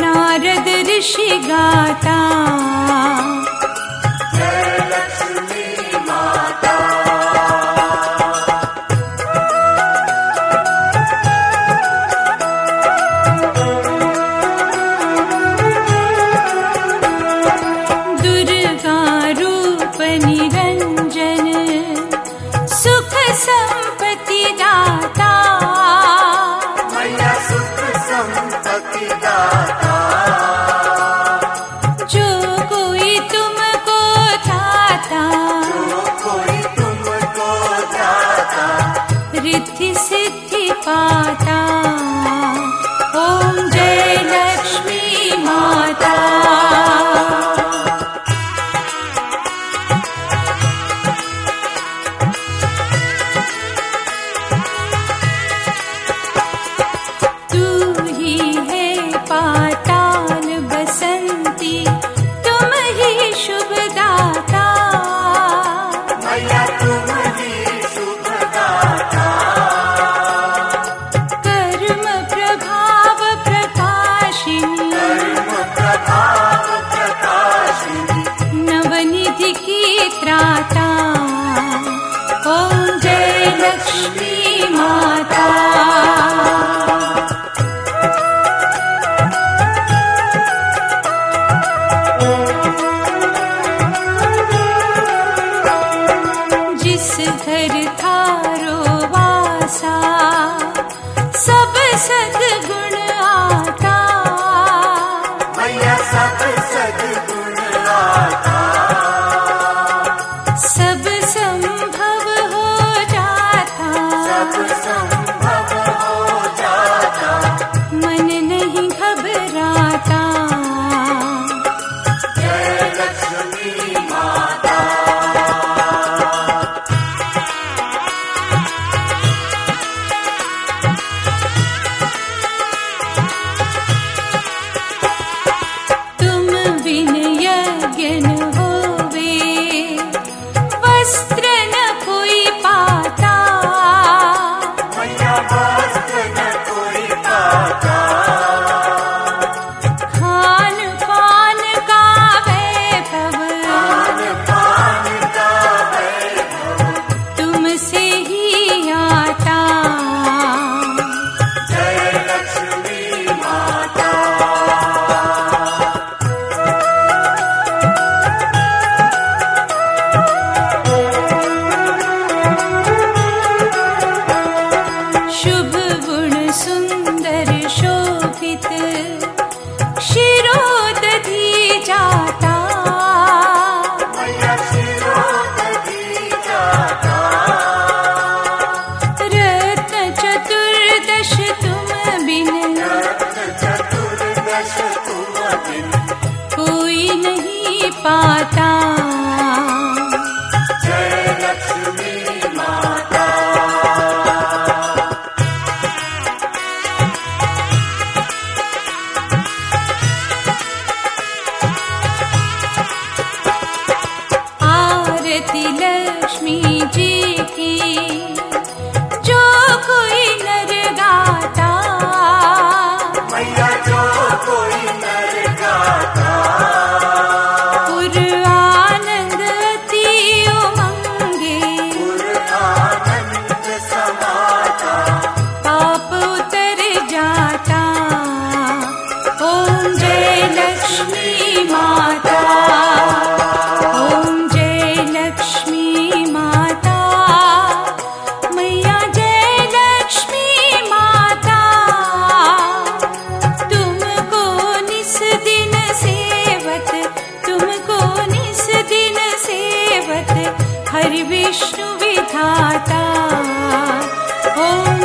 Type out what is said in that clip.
नारद ऋषि गाता। माता essa dança de पाता हरिविष्णुविधाता विधाता